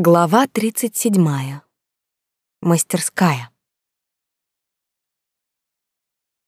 Глава 37. Мастерская.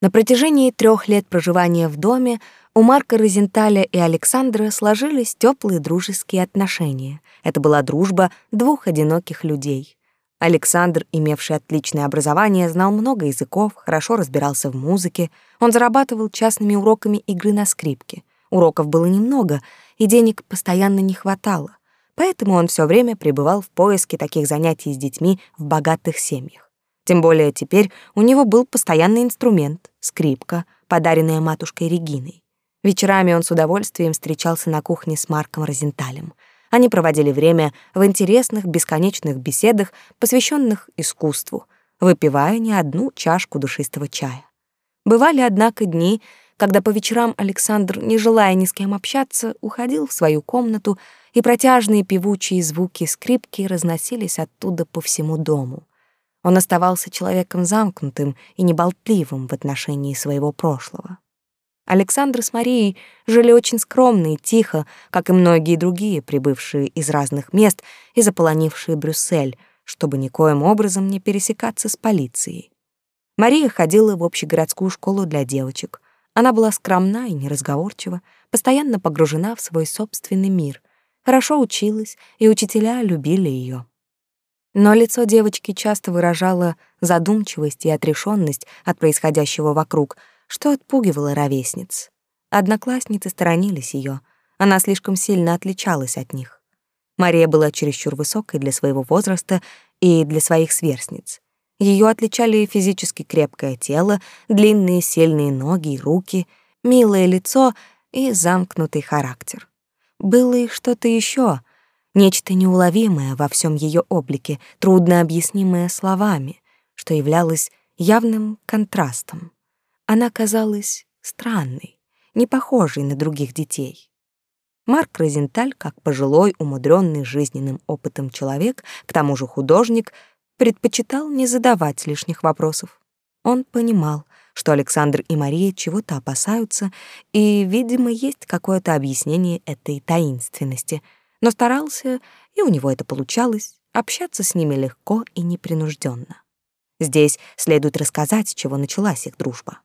На протяжении трех лет проживания в доме у Марка Розенталя и Александра сложились теплые дружеские отношения. Это была дружба двух одиноких людей. Александр, имевший отличное образование, знал много языков, хорошо разбирался в музыке. Он зарабатывал частными уроками игры на скрипке. Уроков было немного, и денег постоянно не хватало поэтому он все время пребывал в поиске таких занятий с детьми в богатых семьях. Тем более теперь у него был постоянный инструмент — скрипка, подаренная матушкой Региной. Вечерами он с удовольствием встречался на кухне с Марком Розенталем. Они проводили время в интересных, бесконечных беседах, посвященных искусству, выпивая не одну чашку душистого чая. Бывали, однако, дни, когда по вечерам Александр, не желая ни с кем общаться, уходил в свою комнату, и протяжные певучие звуки скрипки разносились оттуда по всему дому. Он оставался человеком замкнутым и неболтливым в отношении своего прошлого. Александр с Марией жили очень скромно и тихо, как и многие другие, прибывшие из разных мест и заполонившие Брюссель, чтобы никоим образом не пересекаться с полицией. Мария ходила в общегородскую школу для девочек. Она была скромна и неразговорчива, постоянно погружена в свой собственный мир — хорошо училась, и учителя любили ее. Но лицо девочки часто выражало задумчивость и отрешенность от происходящего вокруг, что отпугивало ровесниц. Одноклассницы сторонились ее, она слишком сильно отличалась от них. Мария была чересчур высокой для своего возраста и для своих сверстниц. Ее отличали физически крепкое тело, длинные сильные ноги и руки, милое лицо и замкнутый характер. Было и что-то еще, нечто неуловимое во всем ее облике, трудно объяснимое словами, что являлось явным контрастом. Она казалась странной, не похожей на других детей. Марк Розенталь, как пожилой, умудренный жизненным опытом человек, к тому же художник, предпочитал не задавать лишних вопросов. Он понимал, что Александр и Мария чего-то опасаются, и, видимо, есть какое-то объяснение этой таинственности. Но старался, и у него это получалось, общаться с ними легко и непринужденно. Здесь следует рассказать, с чего началась их дружба.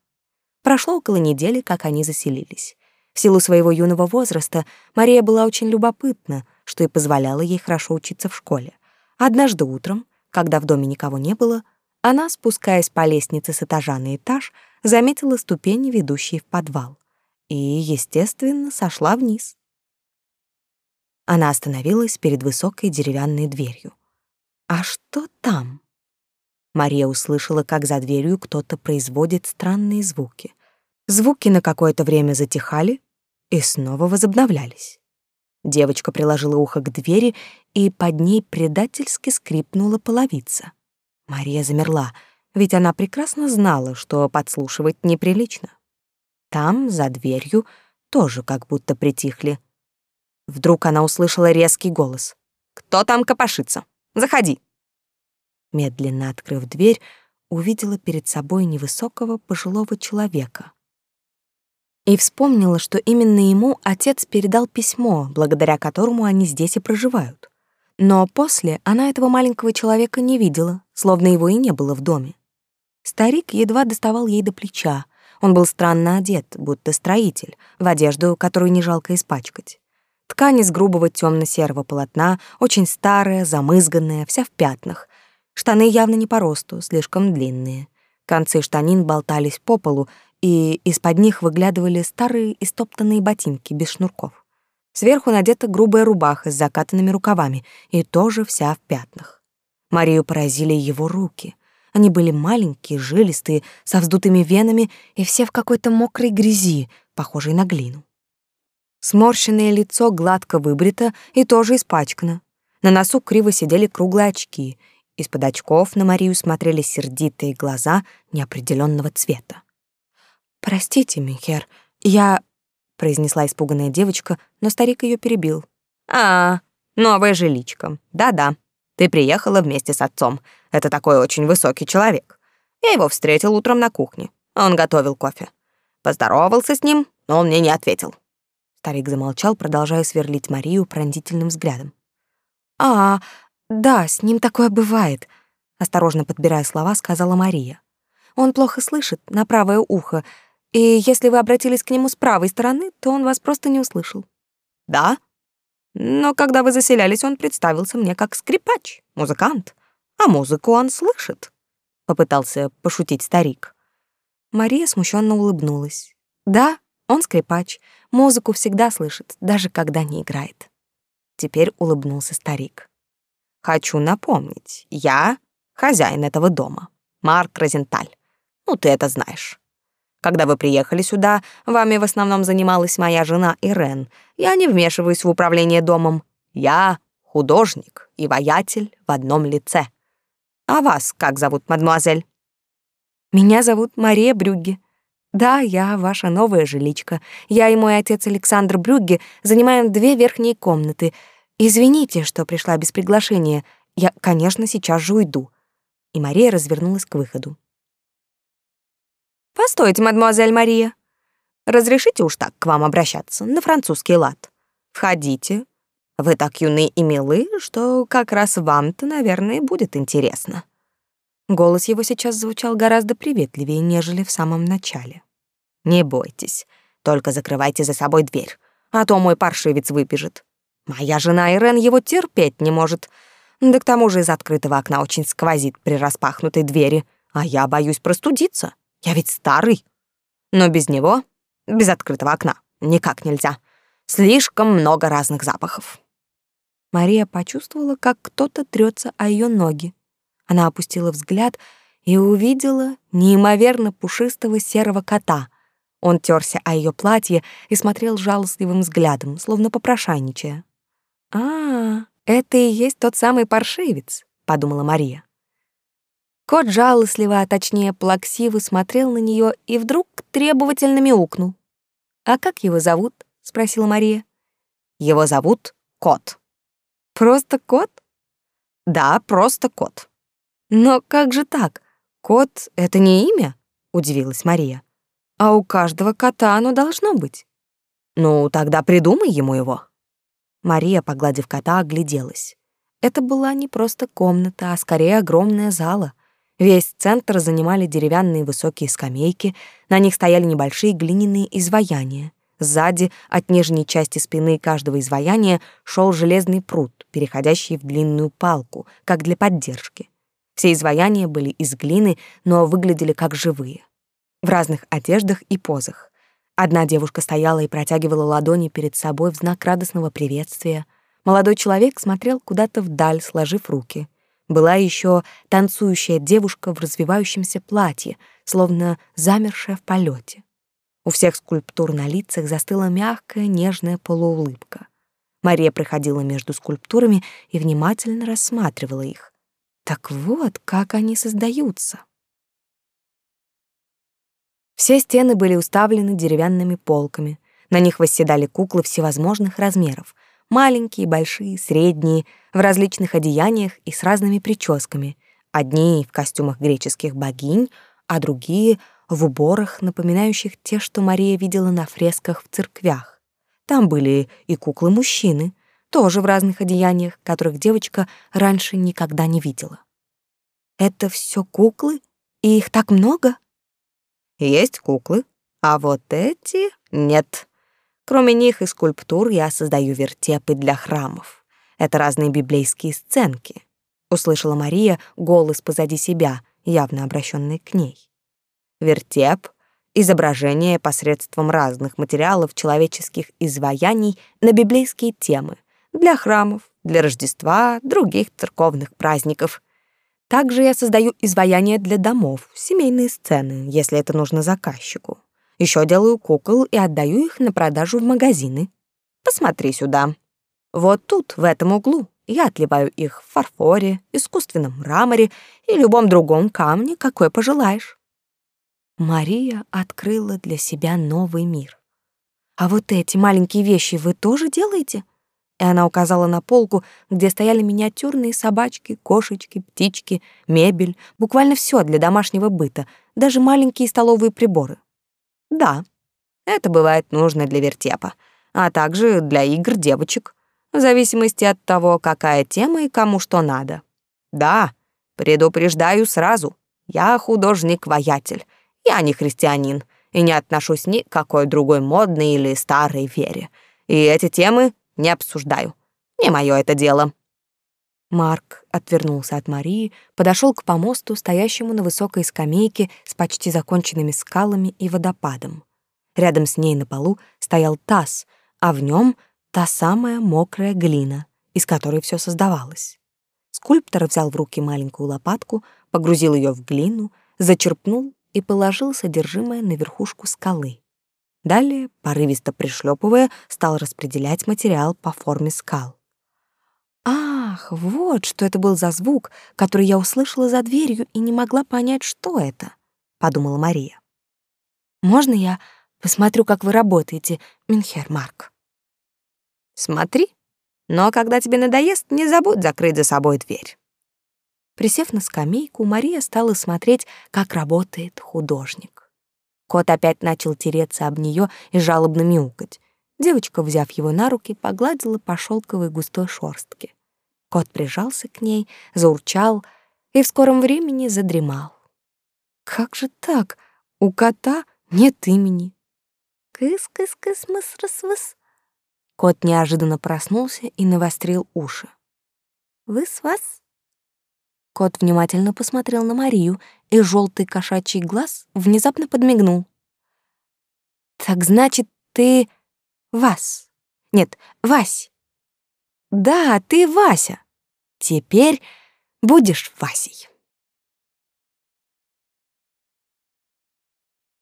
Прошло около недели, как они заселились. В силу своего юного возраста Мария была очень любопытна, что и позволяло ей хорошо учиться в школе. Однажды утром, когда в доме никого не было, она, спускаясь по лестнице с этажа на этаж, заметила ступени, ведущие в подвал, и, естественно, сошла вниз. Она остановилась перед высокой деревянной дверью. А что там? Мария услышала, как за дверью кто-то производит странные звуки. Звуки на какое-то время затихали и снова возобновлялись. Девочка приложила ухо к двери, и под ней предательски скрипнула половица. Мария замерла, ведь она прекрасно знала, что подслушивать неприлично. Там, за дверью, тоже как будто притихли. Вдруг она услышала резкий голос. «Кто там копошится? Заходи!» Медленно открыв дверь, увидела перед собой невысокого пожилого человека. И вспомнила, что именно ему отец передал письмо, благодаря которому они здесь и проживают. Но после она этого маленького человека не видела, словно его и не было в доме. Старик едва доставал ей до плеча. Он был странно одет, будто строитель, в одежду, которую не жалко испачкать. Ткань из грубого темно серого полотна, очень старая, замызганная, вся в пятнах. Штаны явно не по росту, слишком длинные. Концы штанин болтались по полу, и из-под них выглядывали старые истоптанные ботинки без шнурков. Сверху надета грубая рубаха с закатанными рукавами и тоже вся в пятнах. Марию поразили его руки. Они были маленькие, жилистые, со вздутыми венами и все в какой-то мокрой грязи, похожей на глину. Сморщенное лицо гладко выбрито и тоже испачкано. На носу криво сидели круглые очки. Из-под очков на Марию смотрели сердитые глаза неопределенного цвета. «Простите, Михер, я произнесла испуганная девочка, но старик ее перебил. А, новая жиличка. Да-да. Ты приехала вместе с отцом. Это такой очень высокий человек. Я его встретил утром на кухне. Он готовил кофе. Поздоровался с ним, но он мне не ответил. Старик замолчал, продолжая сверлить Марию пронзительным взглядом. А, Да, с ним такое бывает, осторожно подбирая слова, сказала Мария. Он плохо слышит на правое ухо, и если вы обратились к нему с правой стороны, то он вас просто не услышал. Да? Но когда вы заселялись, он представился мне как скрипач, музыкант. А музыку он слышит, попытался пошутить старик. Мария смущенно улыбнулась. Да, он скрипач, музыку всегда слышит, даже когда не играет. Теперь улыбнулся старик. Хочу напомнить, я хозяин этого дома, Марк Розенталь. Ну, ты это знаешь. Когда вы приехали сюда, вами в основном занималась моя жена Ирен. Я не вмешиваюсь в управление домом. Я художник и воятель в одном лице. А вас как зовут, мадемуазель? Меня зовут Мария Брюгге. Да, я ваша новая жиличка. Я и мой отец Александр Брюгге занимаем две верхние комнаты. Извините, что пришла без приглашения. Я, конечно, сейчас же уйду. И Мария развернулась к выходу. Постойте, мадемуазель Мария. Разрешите уж так к вам обращаться, на французский лад. Входите. Вы так юны и милы, что как раз вам-то, наверное, будет интересно. Голос его сейчас звучал гораздо приветливее, нежели в самом начале. Не бойтесь, только закрывайте за собой дверь, а то мой паршивец выбежит. Моя жена Ирен его терпеть не может. Да к тому же из открытого окна очень сквозит при распахнутой двери, а я боюсь простудиться. Я ведь старый. Но без него, без открытого окна, никак нельзя. Слишком много разных запахов. Мария почувствовала, как кто-то трется о ее ноги. Она опустила взгляд и увидела неимоверно пушистого серого кота. Он терся о ее платье и смотрел жалостливым взглядом, словно попрошайничая. «А, это и есть тот самый паршивец», — подумала Мария. Кот жалостливо, а точнее плаксиво смотрел на нее и вдруг требовательно мяукнул. «А как его зовут?» — спросила Мария. «Его зовут Кот». «Просто Кот?» «Да, просто Кот». «Но как же так? Кот — это не имя?» — удивилась Мария. «А у каждого кота оно должно быть». «Ну, тогда придумай ему его». Мария, погладив кота, огляделась. Это была не просто комната, а скорее огромная зала. Весь центр занимали деревянные высокие скамейки, на них стояли небольшие глиняные изваяния. Сзади, от нижней части спины каждого изваяния, шел железный пруд, переходящий в длинную палку, как для поддержки. Все изваяния были из глины, но выглядели как живые. В разных одеждах и позах. Одна девушка стояла и протягивала ладони перед собой в знак радостного приветствия. Молодой человек смотрел куда-то вдаль, сложив руки — была еще танцующая девушка в развивающемся платье, словно замершая в полете. У всех скульптур на лицах застыла мягкая, нежная полуулыбка. Мария проходила между скульптурами и внимательно рассматривала их. Так вот, как они создаются. Все стены были уставлены деревянными полками. На них восседали куклы всевозможных размеров — маленькие, большие, средние, в различных одеяниях и с разными прическами. Одни в костюмах греческих богинь, а другие в уборах, напоминающих те, что Мария видела на фресках в церквях. Там были и куклы-мужчины, тоже в разных одеяниях, которых девочка раньше никогда не видела. Это все куклы? И их так много? Есть куклы, а вот эти нет. Кроме них и скульптур я создаю вертепы для храмов. Это разные библейские сценки. Услышала Мария голос позади себя, явно обращенный к ней. Вертеп — изображение посредством разных материалов человеческих изваяний на библейские темы для храмов, для Рождества, других церковных праздников. Также я создаю изваяния для домов, семейные сцены, если это нужно заказчику. Еще делаю кукол и отдаю их на продажу в магазины. Посмотри сюда. Вот тут, в этом углу, я отливаю их в фарфоре, искусственном мраморе и любом другом камне, какой пожелаешь. Мария открыла для себя новый мир. А вот эти маленькие вещи вы тоже делаете? И она указала на полку, где стояли миниатюрные собачки, кошечки, птички, мебель, буквально все для домашнего быта, даже маленькие столовые приборы. Да, это бывает нужно для вертепа, а также для игр девочек. в зависимости от того, какая тема и кому что надо. Да, предупреждаю сразу, я художник-воятель, я не христианин и не отношусь ни к какой другой модной или старой вере. И эти темы не обсуждаю. Не мое это дело. Марк отвернулся от Марии, подошел к помосту, стоящему на высокой скамейке с почти законченными скалами и водопадом. Рядом с ней на полу стоял таз, а в нем та самая мокрая глина, из которой все создавалось. Скульптор взял в руки маленькую лопатку, погрузил ее в глину, зачерпнул и положил содержимое на верхушку скалы. Далее, порывисто пришлепывая, стал распределять материал по форме скал. Ах, вот что это был за звук, который я услышала за дверью и не могла понять, что это, подумала Мария. Можно я посмотрю, как вы работаете, Минхер Марк? Смотри, но когда тебе надоест, не забудь закрыть за собой дверь. Присев на скамейку, Мария стала смотреть, как работает художник. Кот опять начал тереться об нее и жалобно мяукать. Девочка, взяв его на руки, погладила по шелковой густой шорстке. Кот прижался к ней, заурчал и в скором времени задремал. Как же так? У кота нет имени. Кыс-кыс-кыс-мыс-рас-выс. Кот неожиданно проснулся и навострил уши. Выс-вас. Кот внимательно посмотрел на Марию, и желтый кошачий глаз внезапно подмигнул. «Так значит, ты Вас. Нет, Вась. Да, ты Вася. Теперь будешь Васей.